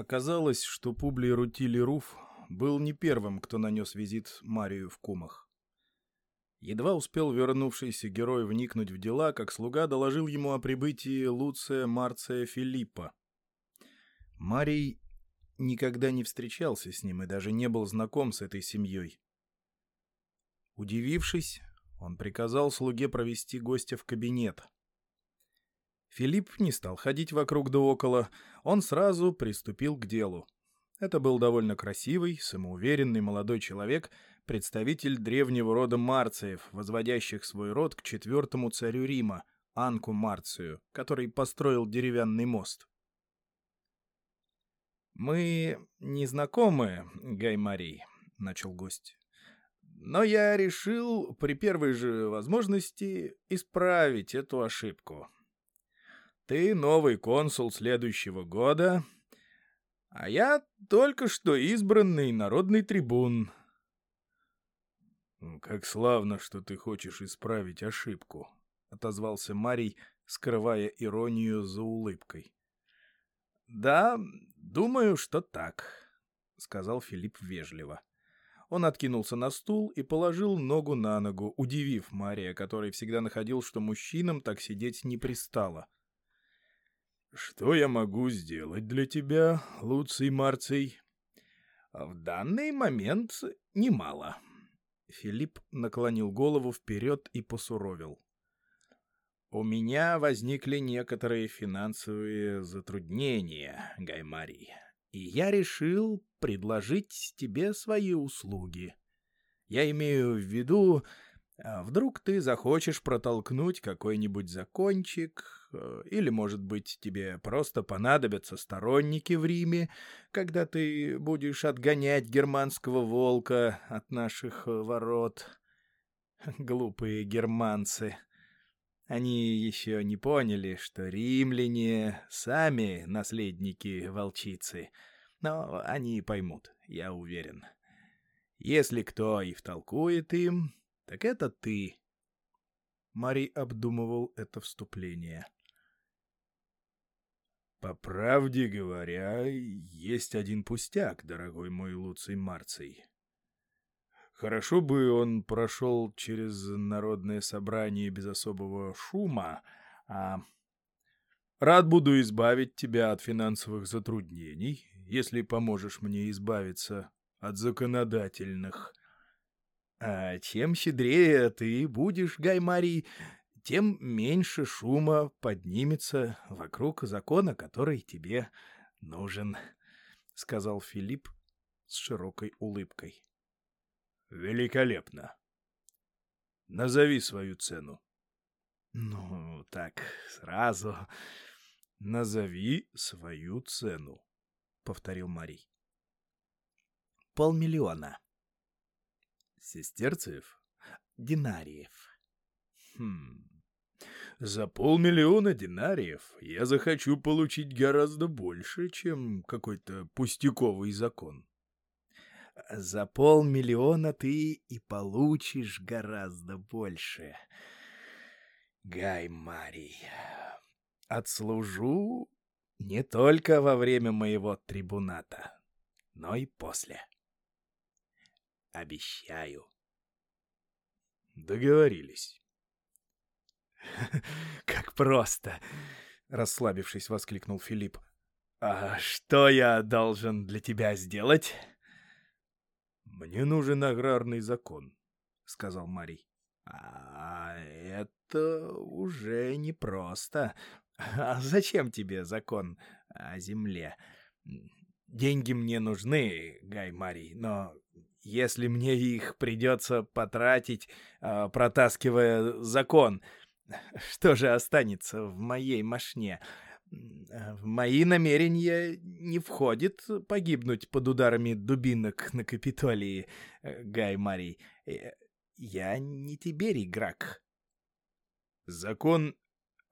Оказалось, что Публий Рутили Руф был не первым, кто нанес визит Марию в Кумах. Едва успел вернувшийся герой вникнуть в дела, как слуга доложил ему о прибытии Луция Марция Филиппа. Марий никогда не встречался с ним и даже не был знаком с этой семьей. Удивившись, он приказал слуге провести гостя в кабинет. Филипп не стал ходить вокруг да около, он сразу приступил к делу. Это был довольно красивый, самоуверенный молодой человек, представитель древнего рода Марциев, возводящих свой род к четвертому царю Рима, Анку Марцию, который построил деревянный мост. «Мы не знакомы, Гай Марий», — начал гость. «Но я решил при первой же возможности исправить эту ошибку. Ты новый консул следующего года, а я только что избранный народный трибун». «Как славно, что ты хочешь исправить ошибку», — отозвался Марий, скрывая иронию за улыбкой. «Да, думаю, что так», — сказал Филипп вежливо. Он откинулся на стул и положил ногу на ногу, удивив Мария, который всегда находил, что мужчинам так сидеть не пристало. «Что я могу сделать для тебя, Луций Марций?» «В данный момент немало». Филипп наклонил голову вперед и посуровил. У меня возникли некоторые финансовые затруднения, Гаймарий, и я решил предложить тебе свои услуги. Я имею в виду, а, вдруг ты захочешь протолкнуть какой-нибудь закончик, э, или, может быть, тебе просто понадобятся сторонники в Риме, когда ты будешь отгонять германского волка от наших ворот. Глупые германцы. Они еще не поняли, что римляне сами наследники волчицы, но они поймут, я уверен. Если кто и втолкует им, так это ты. Марий обдумывал это вступление. По правде говоря, есть один пустяк, дорогой мой Луций Марций. Хорошо бы он прошел через народное собрание без особого шума, а... Рад буду избавить тебя от финансовых затруднений, если поможешь мне избавиться от законодательных. А чем щедрее ты будешь, Гаймарий, тем меньше шума поднимется вокруг закона, который тебе нужен, — сказал Филипп с широкой улыбкой. Великолепно. Назови свою цену. Ну, так, сразу. Назови свою цену, повторил Марий. Полмиллиона. Сестерцев? Динариев. Хм. За полмиллиона динариев я захочу получить гораздо больше, чем какой-то пустяковый закон за полмиллиона ты и получишь гораздо больше. Гай Марий, отслужу не только во время моего трибуната, но и после. Обещаю. Договорились. Как просто, расслабившись, воскликнул Филипп. А что я должен для тебя сделать? «Мне нужен аграрный закон», — сказал Марий. «А это уже непросто. А зачем тебе закон о земле? Деньги мне нужны, Гай Марий, но если мне их придется потратить, а, протаскивая закон, что же останется в моей мошне?» В мои намерения не входит погибнуть под ударами дубинок на Капитолии, э, Гай Марий. Э, я не Тиберий Грак. Закон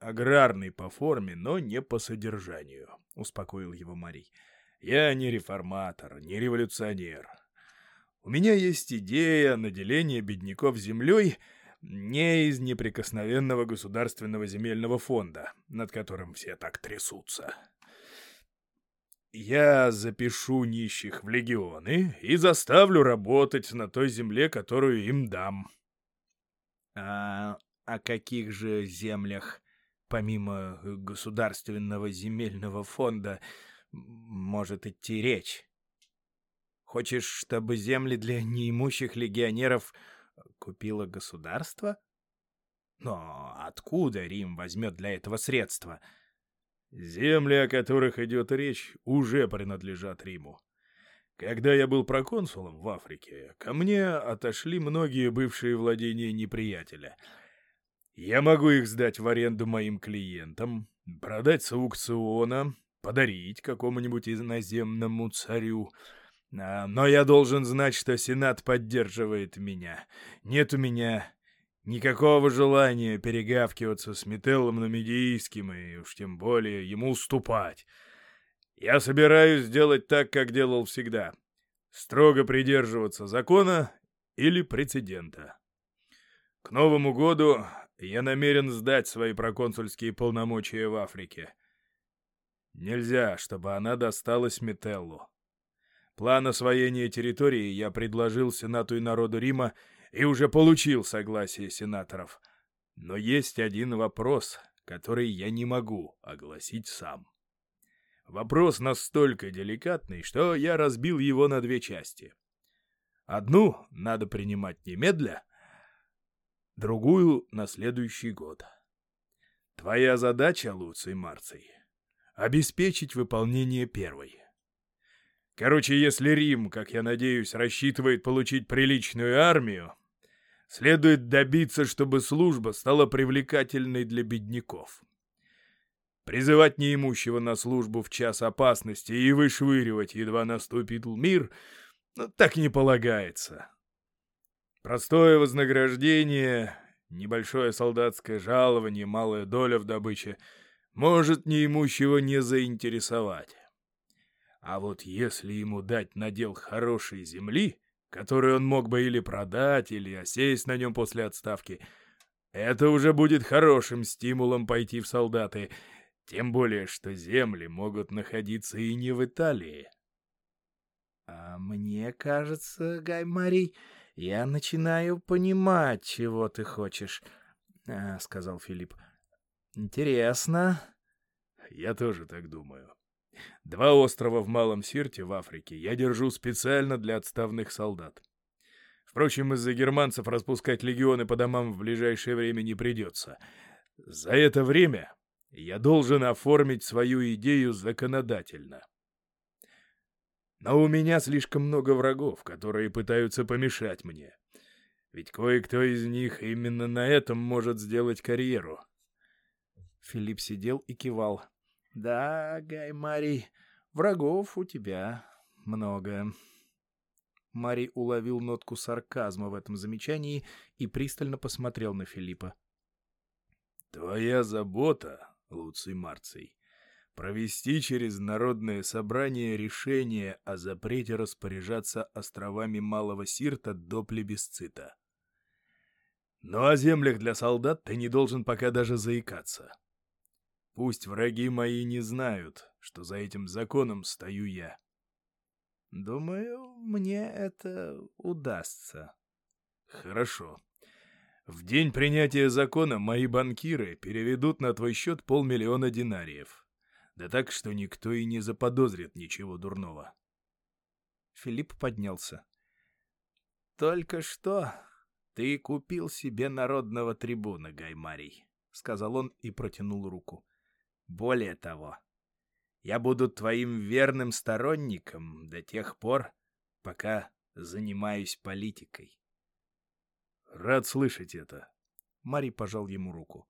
аграрный по форме, но не по содержанию, — успокоил его Марий. Я не реформатор, не революционер. У меня есть идея наделения бедняков землей — не из неприкосновенного государственного земельного фонда, над которым все так трясутся. Я запишу нищих в легионы и заставлю работать на той земле, которую им дам. А о каких же землях, помимо государственного земельного фонда, может идти речь? Хочешь, чтобы земли для неимущих легионеров купило государство? Но откуда Рим возьмет для этого средства? Земли, о которых идет речь, уже принадлежат Риму. Когда я был проконсулом в Африке, ко мне отошли многие бывшие владения неприятеля. Я могу их сдать в аренду моим клиентам, продать с аукциона, подарить какому-нибудь иноземному царю. А, но я должен знать, что Сенат поддерживает меня. Нет у меня никакого желания перегавкиваться с Метеллом Намедийским и уж тем более ему уступать. Я собираюсь сделать так, как делал всегда. Строго придерживаться закона или прецедента. К Новому году я намерен сдать свои проконсульские полномочия в Африке. Нельзя, чтобы она досталась Метеллу. План освоения территории я предложил Сенату и народу Рима и уже получил согласие сенаторов. Но есть один вопрос, который я не могу огласить сам. Вопрос настолько деликатный, что я разбил его на две части. Одну надо принимать немедля, другую — на следующий год. Твоя задача, Луций Марций, — обеспечить выполнение первой. Короче, если Рим, как я надеюсь, рассчитывает получить приличную армию, следует добиться, чтобы служба стала привлекательной для бедняков. Призывать неимущего на службу в час опасности и вышвыривать, едва наступит мир, ну, так не полагается. Простое вознаграждение, небольшое солдатское жалование, малая доля в добыче может неимущего не заинтересовать. А вот если ему дать надел хорошей земли, которую он мог бы или продать, или осесть на нем после отставки, это уже будет хорошим стимулом пойти в солдаты — тем более, что земли могут находиться и не в Италии. — А мне кажется, Гай-Марий, я начинаю понимать, чего ты хочешь, а, — сказал Филипп. — Интересно. — Я тоже так думаю. Два острова в Малом Сирте в Африке я держу специально для отставных солдат. Впрочем, из-за германцев распускать легионы по домам в ближайшее время не придется. За это время я должен оформить свою идею законодательно. Но у меня слишком много врагов, которые пытаются помешать мне. Ведь кое-кто из них именно на этом может сделать карьеру. Филипп сидел и кивал. «Да, Гай Марий, врагов у тебя много». Марий уловил нотку сарказма в этом замечании и пристально посмотрел на Филиппа. «Твоя забота Луций Марций, провести через народное собрание решение о запрете распоряжаться островами Малого Сирта до плебисцита. Но о землях для солдат ты не должен пока даже заикаться. Пусть враги мои не знают, что за этим законом стою я. Думаю, мне это удастся. Хорошо. В день принятия закона мои банкиры переведут на твой счет полмиллиона динариев. Да так, что никто и не заподозрит ничего дурного. Филипп поднялся. «Только что ты купил себе народного трибуна, Гаймарий», — сказал он и протянул руку. «Более того, я буду твоим верным сторонником до тех пор, пока занимаюсь политикой. Рад слышать это. Мари пожал ему руку.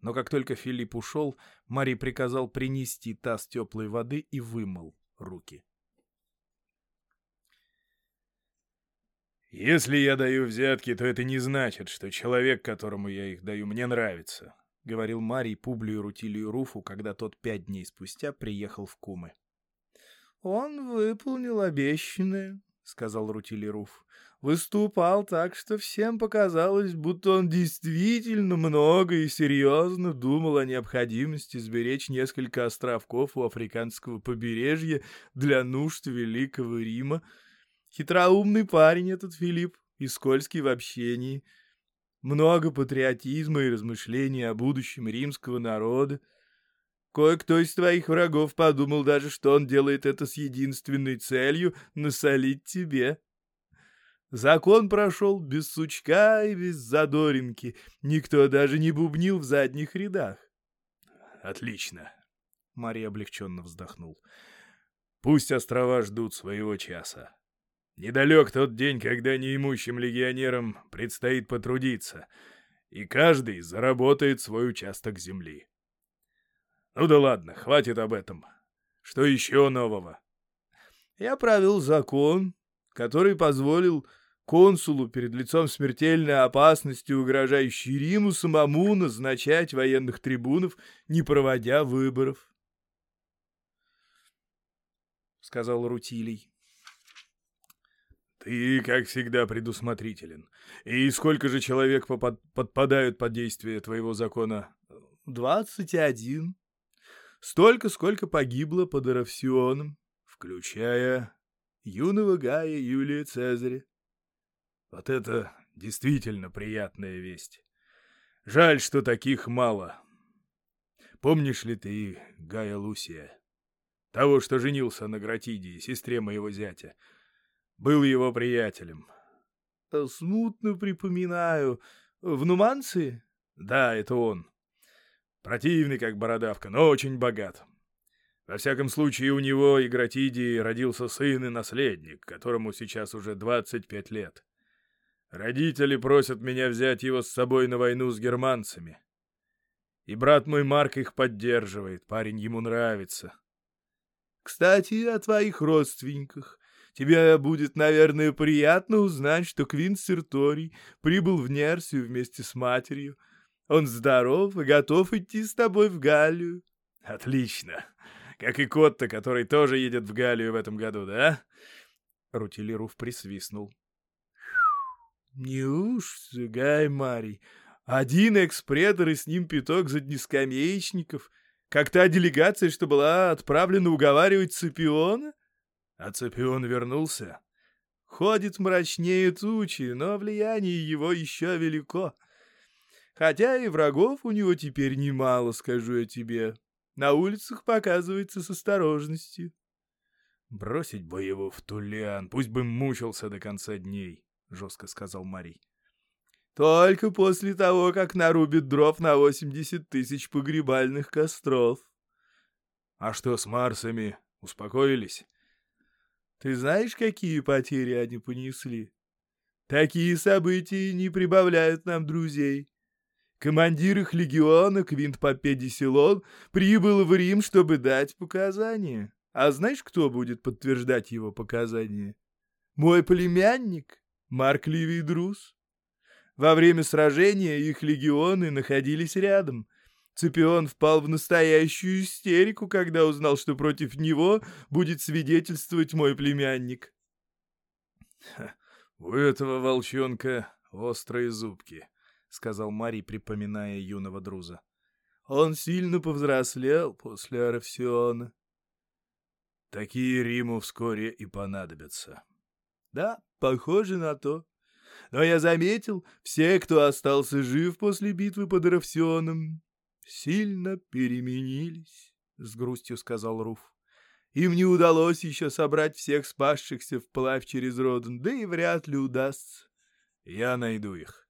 Но как только Филипп ушел, Мари приказал принести таз теплой воды и вымыл руки. «Если я даю взятки, то это не значит, что человек, которому я их даю, мне нравится», — говорил Марий Публию Рутилию Руфу, когда тот пять дней спустя приехал в Кумы. «Он выполнил обещанное», — сказал Рутилируф. Выступал так, что всем показалось, будто он действительно много и серьезно думал о необходимости сберечь несколько островков у африканского побережья для нужд Великого Рима. Хитроумный парень этот Филипп и скользкий в общении. Много патриотизма и размышлений о будущем римского народа. Кое-кто из твоих врагов подумал даже, что он делает это с единственной целью — насолить тебе. Закон прошел без сучка и без задоринки. Никто даже не бубнил в задних рядах. Отлично. Мария облегченно вздохнул. Пусть острова ждут своего часа. Недалек тот день, когда неимущим легионерам предстоит потрудиться, и каждый заработает свой участок земли. Ну да ладно, хватит об этом. Что еще нового? Я правил закон, который позволил консулу перед лицом смертельной опасности, угрожающей Риму, самому назначать военных трибунов, не проводя выборов. — сказал Рутилий. «Ты, как всегда, предусмотрителен. И сколько же человек попад подпадают под действие твоего закона?» «Двадцать один. Столько, сколько погибло под Аравсионом, включая юного Гая Юлия Цезаря. Вот это действительно приятная весть. Жаль, что таких мало. Помнишь ли ты Гая Лусия? Того, что женился на Гратидии, сестре моего зятя. Был его приятелем. Э, смутно припоминаю. В Нуманции? Да, это он. Противный, как бородавка, но очень богат. Во всяком случае, у него и Гратидии родился сын и наследник, которому сейчас уже 25 лет. Родители просят меня взять его с собой на войну с германцами. И брат мой Марк их поддерживает, парень ему нравится. Кстати, о твоих родственниках. Тебе будет, наверное, приятно узнать, что Квинт Серторий прибыл в Нерсию вместе с матерью. Он здоров и готов идти с тобой в Галлию. Отлично. Как и Котта, который тоже едет в Галлию в этом году, да? Рутилируф присвистнул. Неужто, Гай Марий, один экспредер и с ним пяток заднескамеечников, как та делегация, что была отправлена уговаривать Цепиона? А Цепион вернулся? Ходит мрачнее тучи, но влияние его еще велико. Хотя и врагов у него теперь немало, скажу я тебе. На улицах показывается с осторожностью. Бросить бы его в Тулиан, пусть бы мучился до конца дней. — жестко сказал Марий. «Только после того, как нарубит дров на восемьдесят тысяч погребальных костров». «А что с Марсами? Успокоились?» «Ты знаешь, какие потери они понесли? Такие события не прибавляют нам друзей. Командир их легиона, Квинт Попедисилон, прибыл в Рим, чтобы дать показания. А знаешь, кто будет подтверждать его показания? Мой племянник». Марк Ливий Друз. Во время сражения их легионы находились рядом. Цепион впал в настоящую истерику, когда узнал, что против него будет свидетельствовать мой племянник. — У этого волчонка острые зубки, — сказал Марий, припоминая юного Друза. — Он сильно повзрослел после Аравсиона. — Такие Риму вскоре и понадобятся. Да, похоже на то. Но я заметил, все, кто остался жив после битвы под Равсионом, сильно переменились, — с грустью сказал Руф. Им не удалось еще собрать всех спасшихся вплавь через Роден, да и вряд ли удастся. Я найду их.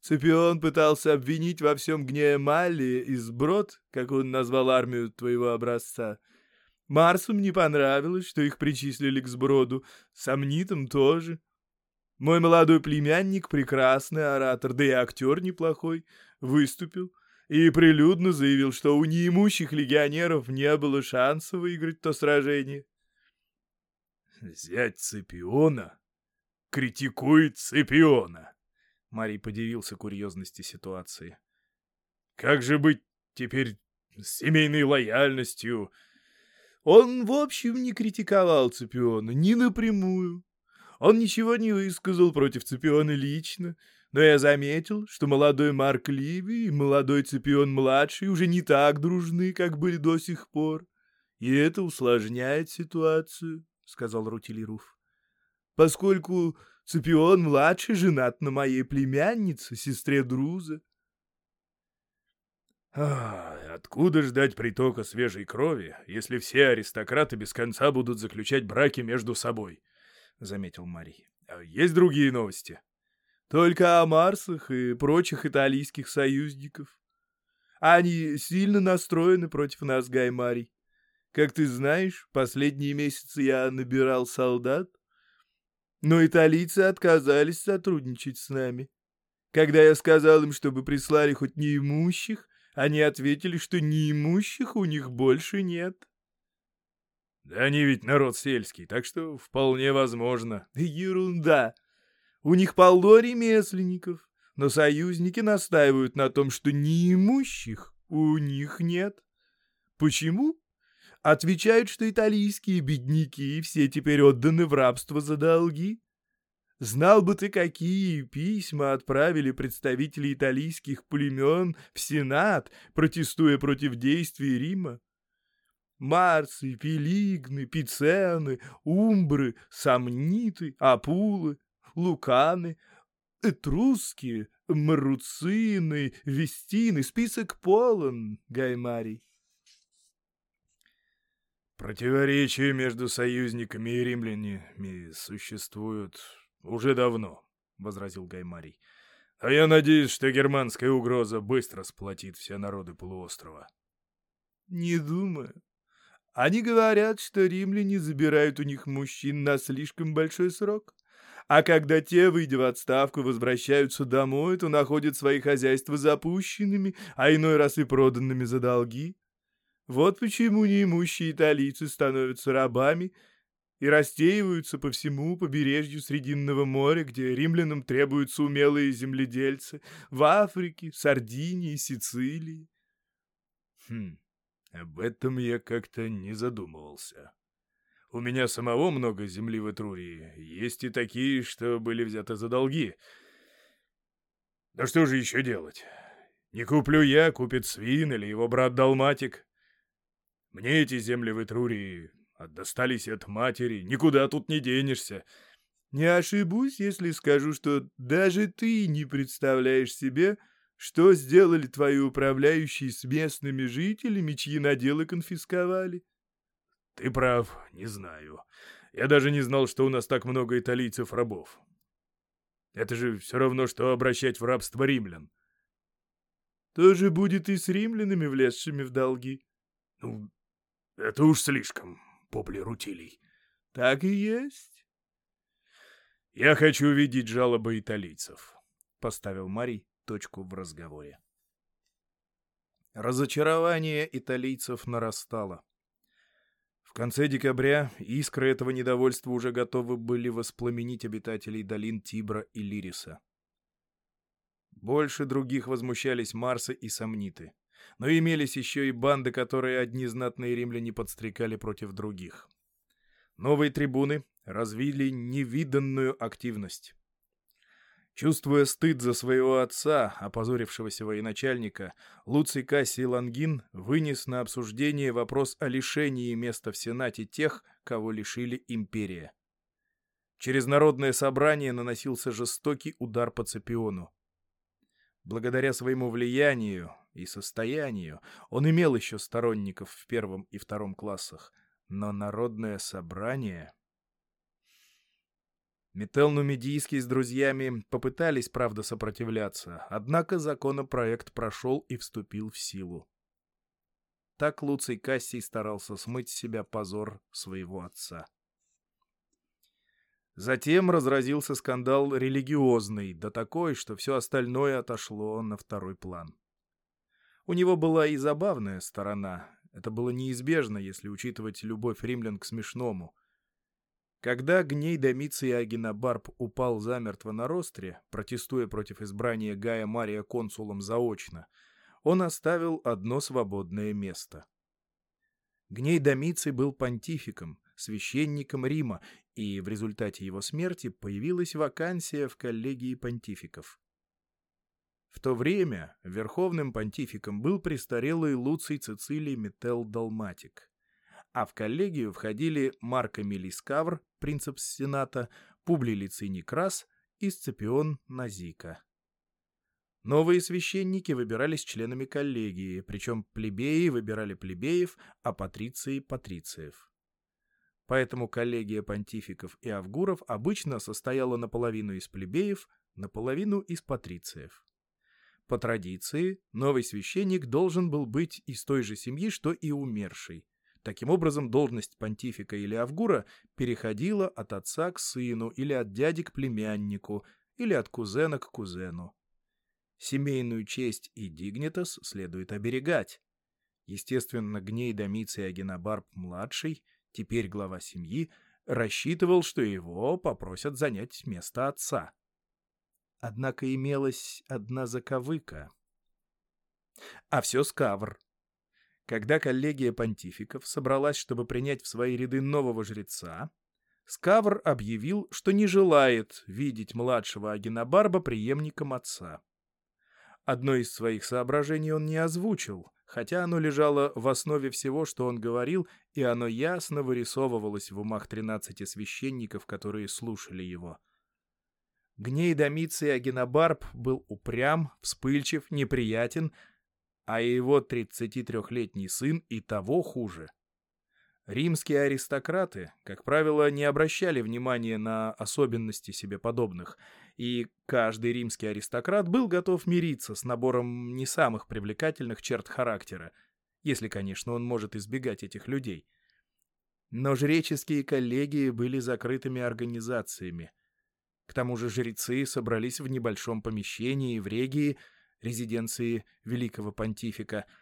Цепион пытался обвинить во всем гнея Малли и сброд, как он назвал армию твоего образца, — Марсум не понравилось, что их причислили к сброду, сомнитам тоже. Мой молодой племянник, прекрасный оратор, да и актер неплохой, выступил и прилюдно заявил, что у неимущих легионеров не было шанса выиграть то сражение. «Зять Цепиона критикует Цепиона!» Марий подивился курьезности ситуации. «Как же быть теперь с семейной лояльностью?» Он, в общем, не критиковал Цепиона ни напрямую, Он ничего не высказал против Цепиона лично, но я заметил, что молодой Марк Ливи и молодой Цепион-младший уже не так дружны, как были до сих пор. И это усложняет ситуацию, — сказал Рутилируф. Поскольку Цепион-младший женат на моей племяннице, сестре Друза. А, откуда ждать притока свежей крови, если все аристократы без конца будут заключать браки между собой? — заметил Марий. А есть другие новости? Только о Марсах и прочих итальянских союзников. Они сильно настроены против нас, Гаймарий. Как ты знаешь, последние месяцы я набирал солдат, но италийцы отказались сотрудничать с нами. Когда я сказал им, чтобы прислали хоть неимущих, они ответили, что неимущих у них больше нет. Да они ведь народ сельский, так что вполне возможно. Ерунда. У них полно ремесленников, но союзники настаивают на том, что неимущих у них нет. Почему? Отвечают, что итальянские бедняки все теперь отданы в рабство за долги. Знал бы ты, какие письма отправили представители итальянских племен в Сенат, протестуя против действий Рима. Марсы, Пелигны, Пицены, Умбры, Сомниты, Апулы, Луканы, Этрусские, Маруцины, Вестины, список полон, Гаймарий. Противоречия между союзниками и римлянами существуют уже давно, — возразил Гаймарий. А я надеюсь, что германская угроза быстро сплотит все народы полуострова. Не думаю. Они говорят, что римляне забирают у них мужчин на слишком большой срок. А когда те, выйдя в отставку, возвращаются домой, то находят свои хозяйства запущенными, а иной раз и проданными за долги. Вот почему неимущие италийцы становятся рабами и растеиваются по всему побережью Срединного моря, где римлянам требуются умелые земледельцы, в Африке, Сардинии, Сицилии. Хм, об этом я как-то не задумывался. У меня самого много земли в Этрурии, есть и такие, что были взяты за долги. Да что же еще делать? Не куплю я, купит свин или его брат Далматик. Мне эти земли в Этрурии достались от матери, никуда тут не денешься. Не ошибусь, если скажу, что даже ты не представляешь себе, что сделали твои управляющие с местными жителями, чьи наделы конфисковали. Ты прав, не знаю. Я даже не знал, что у нас так много италийцев-рабов. Это же все равно, что обращать в рабство римлян. То же будет и с римлянами, влезшими в долги. Ну, это уж слишком, попли рутилий. Так и есть. Я хочу видеть жалобы италийцев, поставил Марий точку в разговоре. Разочарование италийцев нарастало. Конце декабря искры этого недовольства уже готовы были воспламенить обитателей долин Тибра и Лириса. Больше других возмущались Марсы и Сомниты но имелись еще и банды, которые одни знатные римляне подстрекали против других. Новые трибуны развили невиданную активность. Чувствуя стыд за своего отца, опозорившегося военачальника, Луций Кассий Лангин вынес на обсуждение вопрос о лишении места в Сенате тех, кого лишили империя. Через народное собрание наносился жестокий удар по Цепиону. Благодаря своему влиянию и состоянию он имел еще сторонников в первом и втором классах, но народное собрание... Метел Нумидийский с друзьями попытались, правда, сопротивляться, однако законопроект прошел и вступил в силу. Так Луций Кассий старался смыть с себя позор своего отца. Затем разразился скандал религиозный, да такой, что все остальное отошло на второй план. У него была и забавная сторона. Это было неизбежно, если учитывать любовь римлян к смешному. Когда гней Домиций Агинабарб упал замертво на ростре, протестуя против избрания Гая Мария консулом заочно, он оставил одно свободное место. Гней Домиций был понтификом, священником Рима, и в результате его смерти появилась вакансия в коллегии понтификов. В то время верховным понтификом был престарелый Луций Цицилий Метел Далматик, а в коллегию входили Марк Эмилий Скавр, принцепс Сената, Публий Лиций Некрас и Сципион Назика. Новые священники выбирались членами коллегии, причем плебеи выбирали плебеев, а патриции — патрициев. Поэтому коллегия понтификов и авгуров обычно состояла наполовину из плебеев, наполовину из патрициев. По традиции, новый священник должен был быть из той же семьи, что и умерший. Таким образом, должность понтифика или авгура переходила от отца к сыну или от дяди к племяннику, или от кузена к кузену. Семейную честь и дигнитас следует оберегать. Естественно, Гней Домиций Агенобарб-младший, теперь глава семьи, рассчитывал, что его попросят занять место отца. Однако имелась одна заковыка. А все скавр. Когда коллегия понтификов собралась, чтобы принять в свои ряды нового жреца, Скавр объявил, что не желает видеть младшего Агенобарба преемником отца. Одно из своих соображений он не озвучил, хотя оно лежало в основе всего, что он говорил, и оно ясно вырисовывалось в умах тринадцати священников, которые слушали его. Гней Домиций Агенобарб был упрям, вспыльчив, неприятен, а его 33-летний сын и того хуже. Римские аристократы, как правило, не обращали внимания на особенности себе подобных, и каждый римский аристократ был готов мириться с набором не самых привлекательных черт характера, если, конечно, он может избегать этих людей. Но жреческие коллегии были закрытыми организациями. К тому же жрецы собрались в небольшом помещении в Регии, резиденции великого понтифика –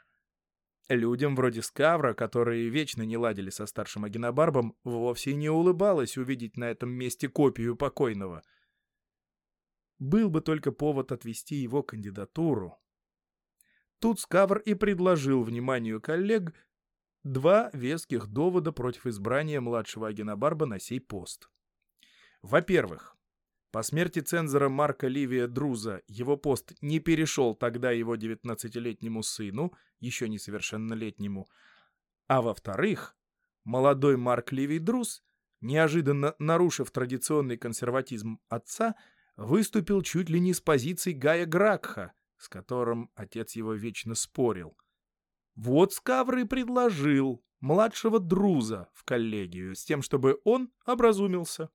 Людям вроде Скавра, которые вечно не ладили со старшим Агенобарбом, вовсе не улыбалось увидеть на этом месте копию покойного. Был бы только повод отвести его кандидатуру. Тут Скавр и предложил вниманию коллег два веских довода против избрания младшего Агенобарба на сей пост. Во-первых, по смерти цензора Марка Ливия Друза его пост не перешел тогда его 19-летнему сыну, еще несовершеннолетнему. А во-вторых, молодой Марк Ливий Друз, неожиданно нарушив традиционный консерватизм отца, выступил чуть ли не с позиции Гая Гракха, с которым отец его вечно спорил. Вот Скавр и предложил младшего Друза в коллегию с тем, чтобы он образумился.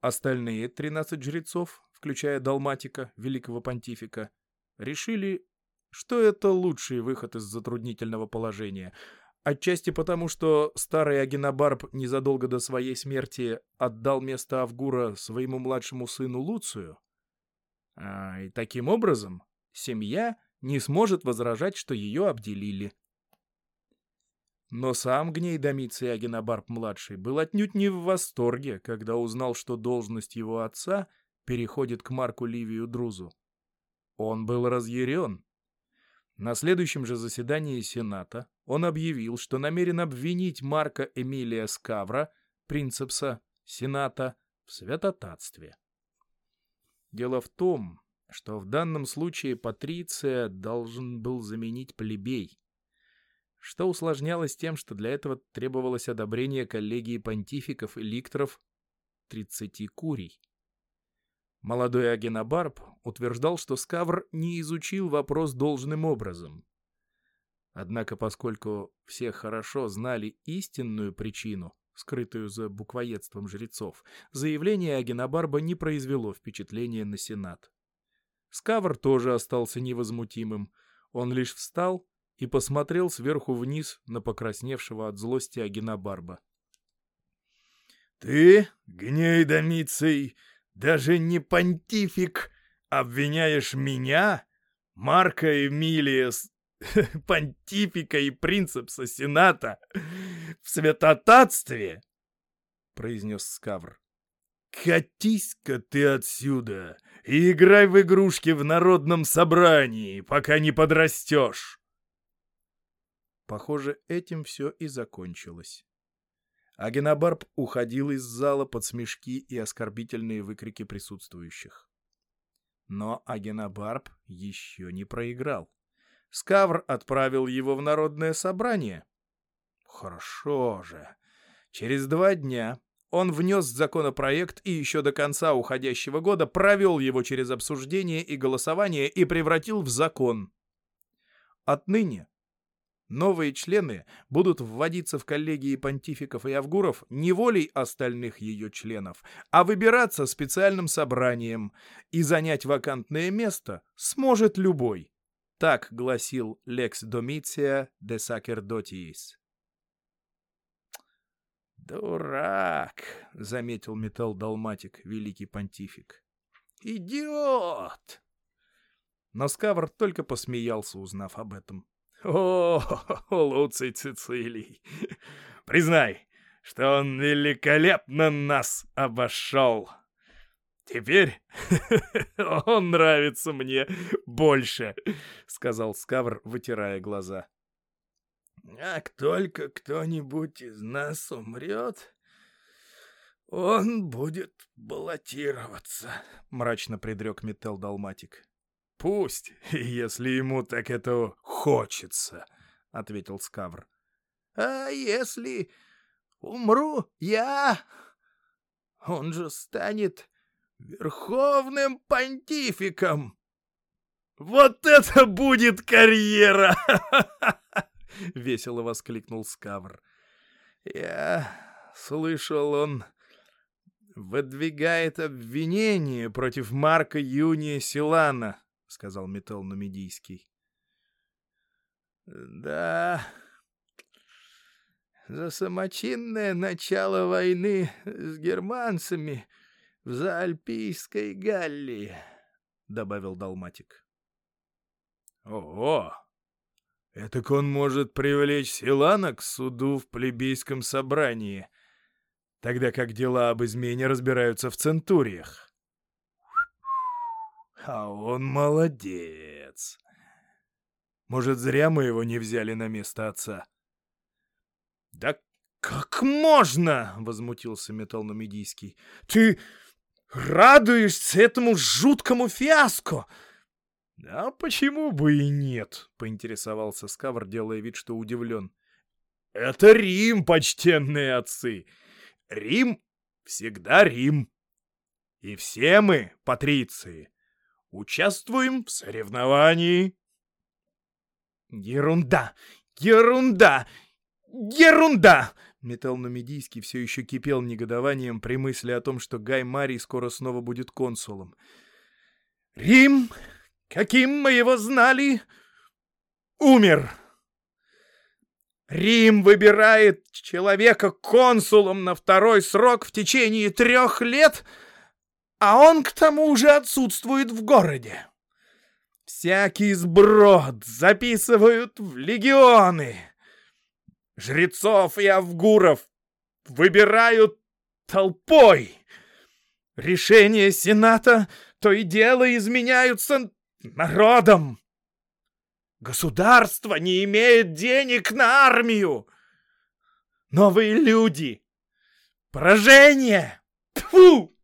Остальные 13 жрецов, включая Далматика, великого понтифика, решили, что это лучший выход из затруднительного положения. Отчасти потому, что старый Агенобарб незадолго до своей смерти отдал место Авгура своему младшему сыну Луцию. А, и таким образом семья не сможет возражать, что ее обделили. Но сам Гней Домиций Агенобарб-младший был отнюдь не в восторге, когда узнал, что должность его отца переходит к Марку Ливию Друзу. Он был разъярен. На следующем же заседании Сената он объявил, что намерен обвинить Марка Эмилия Скавра, принцепса Сената, в святотатстве. Дело в том, что в данном случае Патриция должен был заменить плебей что усложнялось тем, что для этого требовалось одобрение коллегии понтификов и ликторов 30 курий. Молодой Агенобарб утверждал, что Скавр не изучил вопрос должным образом. Однако, поскольку все хорошо знали истинную причину, скрытую за буквоедством жрецов, заявление Агенобарба не произвело впечатления на Сенат. Скавр тоже остался невозмутимым. Он лишь встал и посмотрел сверху вниз на покрасневшего от злости Агенобарба. «Ты, гней Домиций, даже не понтифик, обвиняешь меня, Марка Эмилия, понтифика и принцепса Сената, в святотатстве?» — произнес Скавр. «Катись-ка ты отсюда и играй в игрушки в народном собрании, пока не подрастешь!» Похоже, этим все и закончилось. Агенобарб уходил из зала под смешки и оскорбительные выкрики присутствующих. Но Агенобарб еще не проиграл. Скавр отправил его в народное собрание. Хорошо же. Через два дня он внес законопроект и еще до конца уходящего года провел его через обсуждение и голосование и превратил в закон. Отныне новые члены будут вводиться в коллегии понтификов и авгуров не волей остальных ее членов, а выбираться специальным собранием, и занять вакантное место сможет любой. Так гласил Lex Domitia de Sacerdotis. «Дурак!» — заметил металл-далматик, великий понтифик. «Идиот!» Но Скавр только посмеялся, узнав об этом. «О, Луций Цицилий! Признай, что он великолепно нас обошел! Теперь он нравится мне больше!» — сказал Скавр, вытирая глаза. Как только кто-нибудь из нас умрет, он будет баллотироваться, — мрачно предрек Метел Далматик. — Пусть, если ему так это хочется, — ответил Скавр. — А если умру я, он же станет верховным понтификом. Вот это будет карьера! — весело воскликнул Скавр. «Я слышал, он выдвигает обвинение против Марка Юния Силана», — сказал Метал Нумидийский. «Да, за самочинное начало войны с германцами в Заальпийской Галлии», — добавил Далматик. «Ого!» Этак он может привлечь Силана к суду в плебейском собрании, тогда как дела об измене разбираются в центуриях. А он молодец. Может, зря мы его не взяли на место отца? — Да как можно? — возмутился Металлномедийский. — Ты радуешься этому жуткому фиаско! — «А почему бы и нет?» — поинтересовался Скавр, делая вид, что удивлен. «Это Рим, почтенные отцы! Рим всегда Рим! И все мы, патриции, участвуем в соревновании!» «Ерунда! Ерунда! Ерунда!» Металл Нумидийский все еще кипел негодованием при мысли о том, что Гай Марий скоро снова будет консулом. «Рим каким мы его знали, умер. Рим выбирает человека консулом на второй срок в течение трех лет, а он к тому же отсутствует в городе. Всякий сброд записывают в легионы. Жрецов и авгуров выбирают толпой. Решения Сената то и дело изменяются народом. Государство не имеет денег на армию. Новые люди. Поражение. Тьфу!